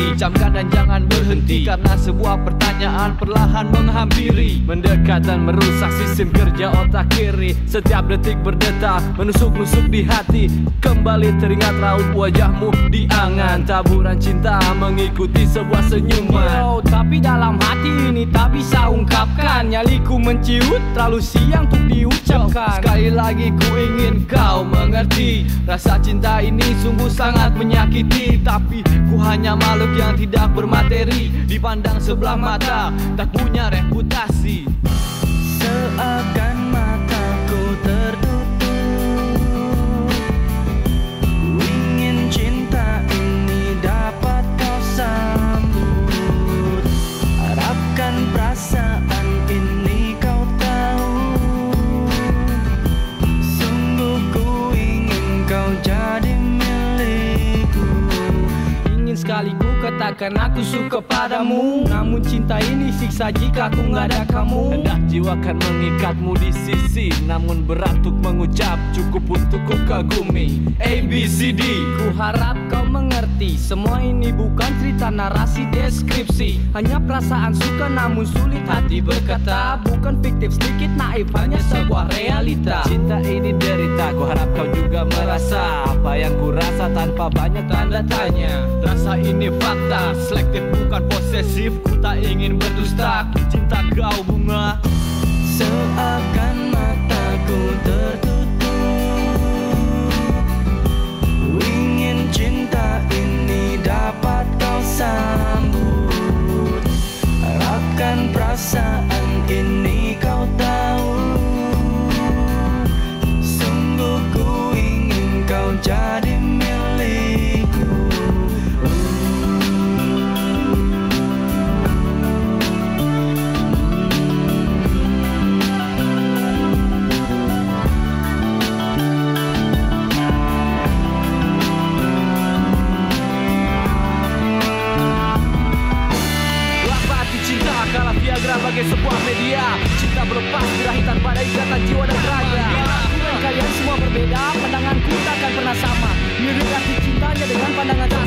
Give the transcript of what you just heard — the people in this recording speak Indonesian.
diri Camkan dan jangan berhenti. Karena sebuah pertanyaan perlahan menghampiri. Mendekat dan merusak sistem kerja otak kiri. Setiap detik berdetak menusuk-nusuk di hati. Kembali teringat raut wajahmu di angan. Taburan cinta mengikuti sebuah senyuman. Yo, tapi dalam hati ini tak bisa ungkapkan. Nyaliku menciut terlalu siang untuk diucapkan Lagi ku ingin kau mengerti. Rasa cinta ini sungguh sangat menyakiti. Tapi ku hanya makhluk yang tidak bermateri. Dipandang sebelah mata tak punya reputasi. Seakan sekali ku katakan aku suka padamu. Namun cinta ini siksa jika aku nggak ada kamu. Hendak jiwa kan mengikatmu di sisi Namun berat untuk mengucap. Cukup untuk ku kagumi. A, B, C, D. Ku harap kau mengerti Semua ini bukan cerita narasi deskripsi. Hanya perasaan suka namun sulit hati berkata. Bukan fiktif sedikit naif hanya sebuah realita. Cinta ini derita Ku harap kau juga merasa. Apa yang ku rasa tanpa banyak tanda tanya. Rasa ini fakta. Selektif bukan posesif Ku tak ingin berdusta. Cinta kau bunga. Seakan media Cinta berlepas birahitan pada ikatan jiwa dan raga. Kalian semua berbeda Pandanganku takkan pernah sama. Mirip arti cintanya dengan pandangan